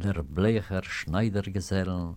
der Blecher Schneidergesellen,